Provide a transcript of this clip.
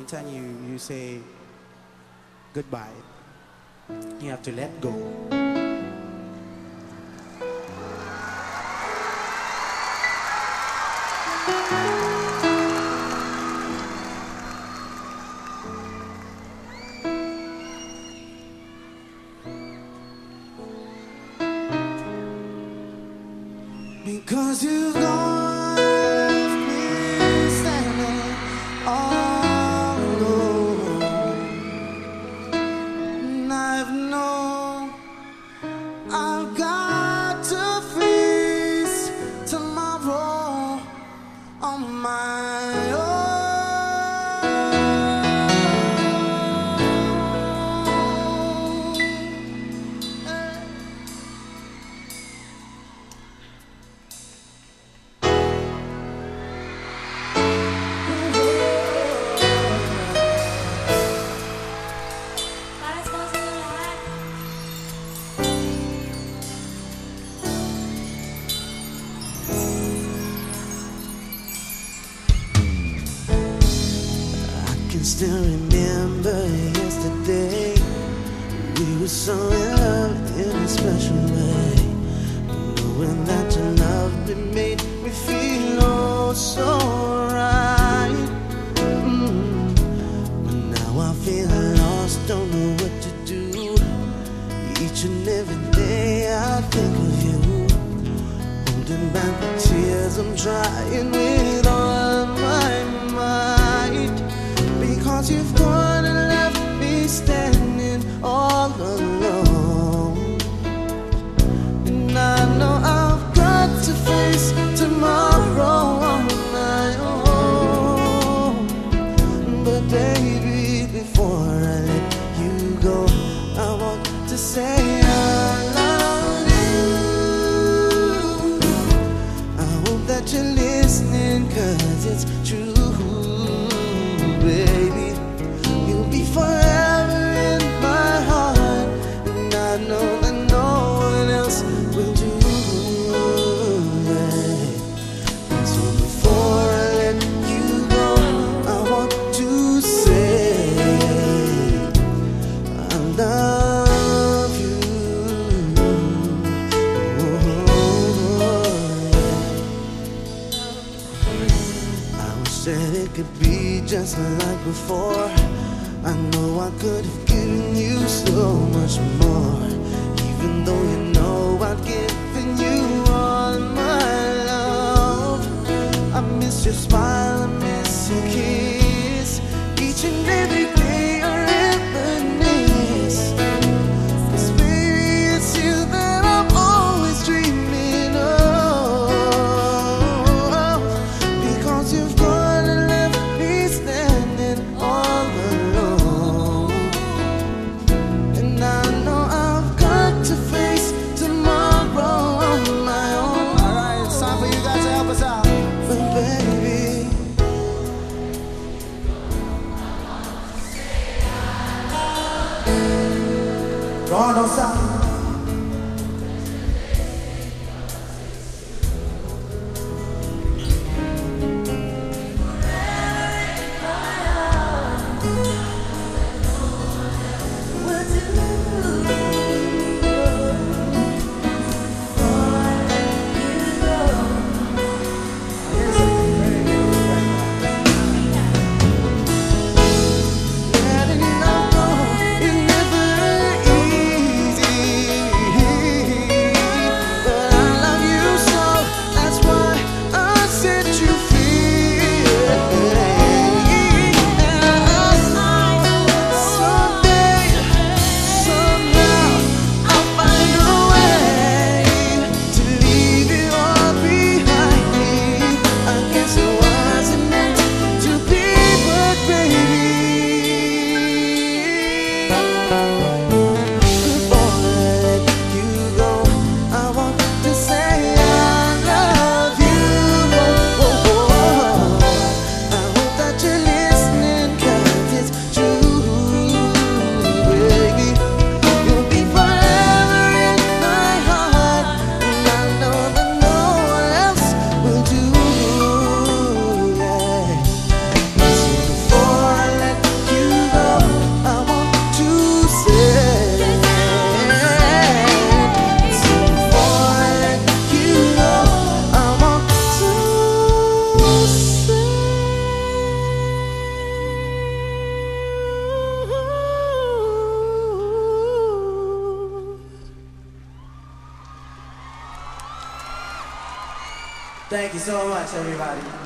Anytime you, you say goodbye, you have to let go. Because you've gone on my can still remember yesterday. We were so in love in a special way. Knowing that your love had made me feel oh so right. Mm. But now I feel lost, don't know what to do. Each and every day I think of you. Holding back the tears, I'm trying with all that you're listening, cause it's true, baby. That it could be just like before. I know I could have given you so much more. Even though you know I've given you Thank you so much, everybody.